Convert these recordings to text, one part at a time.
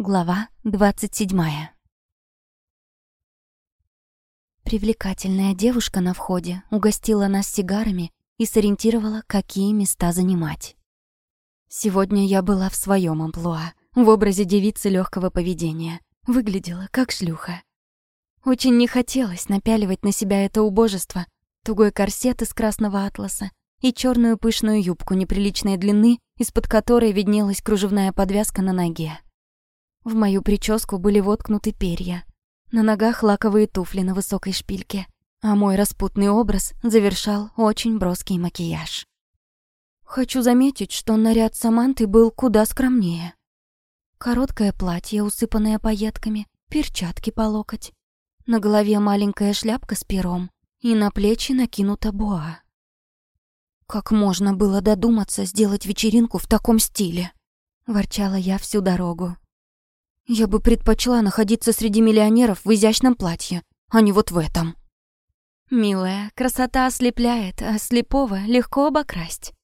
Глава 27. Привлекательная девушка на входе угостила нас сигарами и сориентировала, какие места занимать. Сегодня я была в своем амплуа, в образе девицы легкого поведения. Выглядела как шлюха. Очень не хотелось напяливать на себя это убожество, тугой корсет из красного атласа и черную пышную юбку неприличной длины, из-под которой виднелась кружевная подвязка на ноге. В мою прическу были воткнуты перья. На ногах лаковые туфли на высокой шпильке. А мой распутный образ завершал очень броский макияж. Хочу заметить, что наряд Саманты был куда скромнее. Короткое платье, усыпанное пайетками, перчатки по локоть. На голове маленькая шляпка с пером, и на плечи накинута буа. Как можно было додуматься сделать вечеринку в таком стиле? Ворчала я всю дорогу. Я бы предпочла находиться среди миллионеров в изящном платье, а не вот в этом. Милая, красота ослепляет, а слепого легко обокрасть.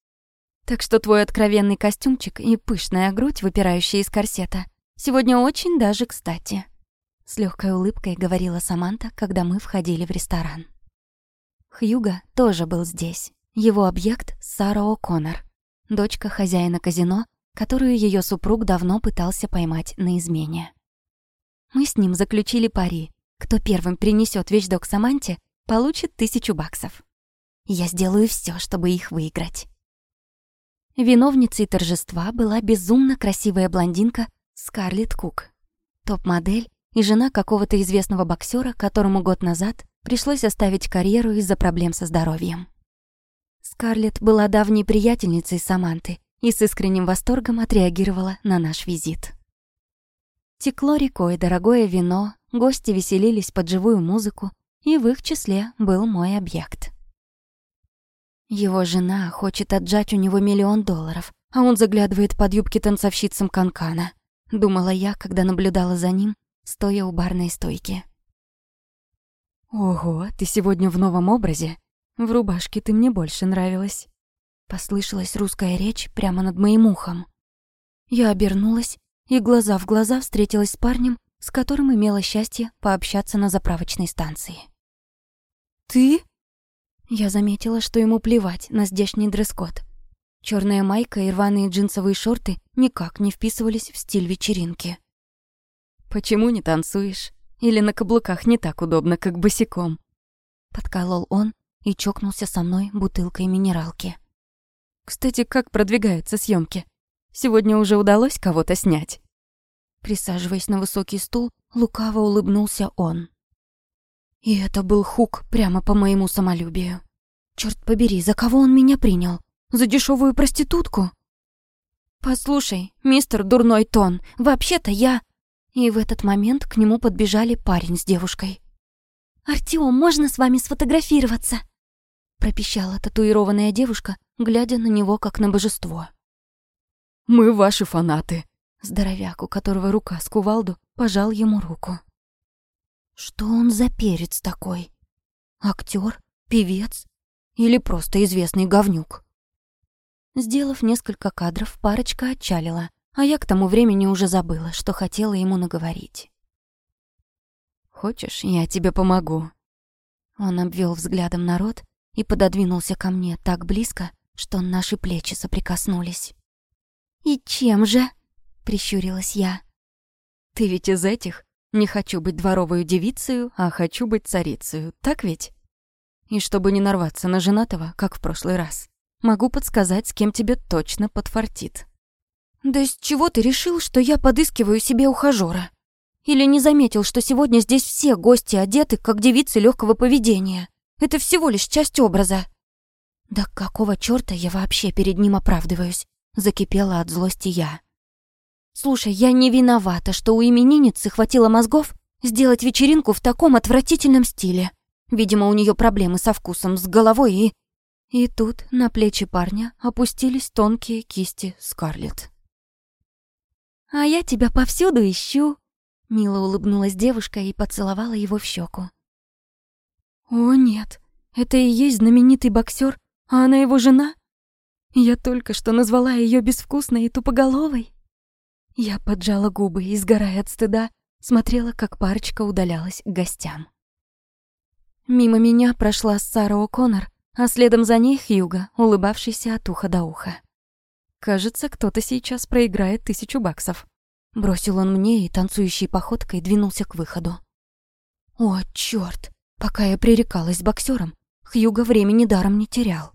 Так что твой откровенный костюмчик и пышная грудь, выпирающая из корсета, сегодня очень даже кстати. С легкой улыбкой говорила Саманта, когда мы входили в ресторан. Хьюга тоже был здесь. Его объект — Сара О'Коннор, дочка хозяина казино которую ее супруг давно пытался поймать на измене. Мы с ним заключили пари. Кто первым принесет вещдок Саманте, получит тысячу баксов. Я сделаю все, чтобы их выиграть. Виновницей торжества была безумно красивая блондинка Скарлетт Кук, топ-модель и жена какого-то известного боксера, которому год назад пришлось оставить карьеру из-за проблем со здоровьем. Скарлетт была давней приятельницей Саманты и с искренним восторгом отреагировала на наш визит. Текло рекой дорогое вино, гости веселились под живую музыку, и в их числе был мой объект. Его жена хочет отжать у него миллион долларов, а он заглядывает под юбки танцовщицам канкана. Думала я, когда наблюдала за ним, стоя у барной стойки. «Ого, ты сегодня в новом образе? В рубашке ты мне больше нравилась». Послышалась русская речь прямо над моим ухом. Я обернулась и глаза в глаза встретилась с парнем, с которым имела счастье пообщаться на заправочной станции. «Ты?» Я заметила, что ему плевать на здешний дресс-код. Чёрная майка и рваные джинсовые шорты никак не вписывались в стиль вечеринки. «Почему не танцуешь? Или на каблуках не так удобно, как босиком?» Подколол он и чокнулся со мной бутылкой минералки. Кстати, как продвигаются съемки? Сегодня уже удалось кого-то снять?» Присаживаясь на высокий стул, лукаво улыбнулся он. И это был хук прямо по моему самолюбию. Черт побери, за кого он меня принял? За дешевую проститутку? «Послушай, мистер Дурной Тон, вообще-то я...» И в этот момент к нему подбежали парень с девушкой. «Артём, можно с вами сфотографироваться?» пропищала татуированная девушка, глядя на него как на божество. «Мы ваши фанаты», — здоровяк, у которого рука с кувалду, пожал ему руку. «Что он за перец такой? Актер, Певец? Или просто известный говнюк?» Сделав несколько кадров, парочка отчалила, а я к тому времени уже забыла, что хотела ему наговорить. «Хочешь, я тебе помогу?» Он обвел взглядом народ, и пододвинулся ко мне так близко, что наши плечи соприкоснулись. «И чем же?» — прищурилась я. «Ты ведь из этих? Не хочу быть дворовой девицей, а хочу быть царицей, так ведь? И чтобы не нарваться на женатого, как в прошлый раз, могу подсказать, с кем тебе точно подфартит». «Да с чего ты решил, что я подыскиваю себе ухажёра? Или не заметил, что сегодня здесь все гости одеты, как девицы легкого поведения?» Это всего лишь часть образа». «Да какого чёрта я вообще перед ним оправдываюсь?» Закипела от злости я. «Слушай, я не виновата, что у именинницы хватило мозгов сделать вечеринку в таком отвратительном стиле. Видимо, у неё проблемы со вкусом, с головой и...» И тут на плечи парня опустились тонкие кисти Скарлетт. «А я тебя повсюду ищу», — мило улыбнулась девушка и поцеловала его в щеку. О нет, это и есть знаменитый боксер, а она его жена? Я только что назвала ее безвкусной и тупоголовой. Я поджала губы и, сгорая от стыда, смотрела, как парочка удалялась к гостям. Мимо меня прошла Сара О'Коннор, а следом за ней Хьюга, улыбавшийся от уха до уха. «Кажется, кто-то сейчас проиграет тысячу баксов». Бросил он мне и танцующей походкой двинулся к выходу. О, чёрт! Пока я пререкалась с боксером, Хьюга времени даром не терял.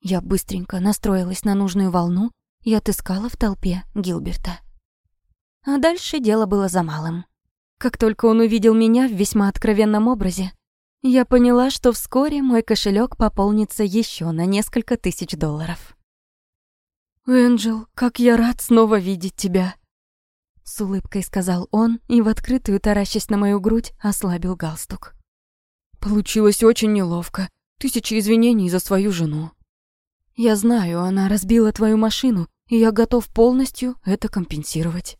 Я быстренько настроилась на нужную волну и отыскала в толпе Гилберта. А дальше дело было за малым. Как только он увидел меня в весьма откровенном образе, я поняла, что вскоре мой кошелек пополнится еще на несколько тысяч долларов. «Энджел, как я рад снова видеть тебя!» С улыбкой сказал он и в открытую, таращась на мою грудь, ослабил галстук. «Получилось очень неловко. Тысячи извинений за свою жену. Я знаю, она разбила твою машину, и я готов полностью это компенсировать».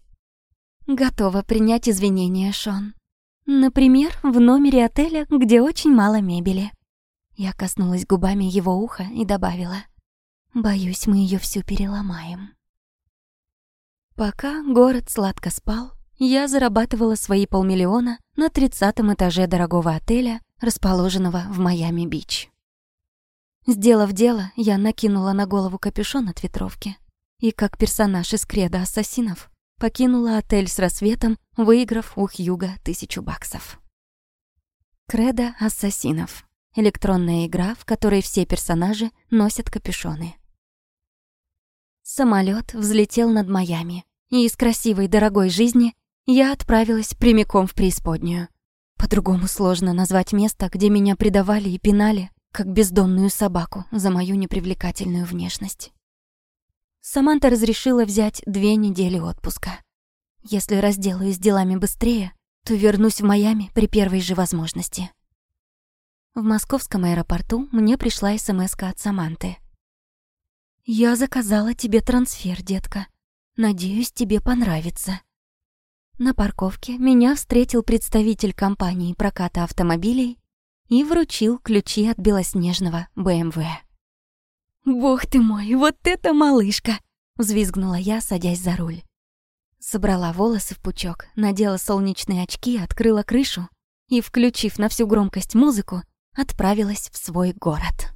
«Готова принять извинения, Шон. Например, в номере отеля, где очень мало мебели». Я коснулась губами его уха и добавила. «Боюсь, мы ее всю переломаем». Пока город сладко спал, я зарабатывала свои полмиллиона на тридцатом этаже дорогого отеля, расположенного в Майами-Бич. Сделав дело, я накинула на голову капюшон от ветровки и, как персонаж из креда ассасинов, покинула отель с рассветом, выиграв у Хьюга тысячу баксов. Кредо ассасинов. Электронная игра, в которой все персонажи носят капюшоны. Самолет взлетел над Майами, и из красивой дорогой жизни я отправилась прямиком в преисподнюю. По-другому сложно назвать место, где меня предавали и пинали, как бездомную собаку за мою непривлекательную внешность. Саманта разрешила взять две недели отпуска. Если разделаюсь делами быстрее, то вернусь в Майами при первой же возможности. В московском аэропорту мне пришла смс от Саманты. «Я заказала тебе трансфер, детка. Надеюсь, тебе понравится». На парковке меня встретил представитель компании проката автомобилей и вручил ключи от белоснежного БМВ. «Бог ты мой, вот это малышка!» — взвизгнула я, садясь за руль. Собрала волосы в пучок, надела солнечные очки, открыла крышу и, включив на всю громкость музыку, отправилась в свой город.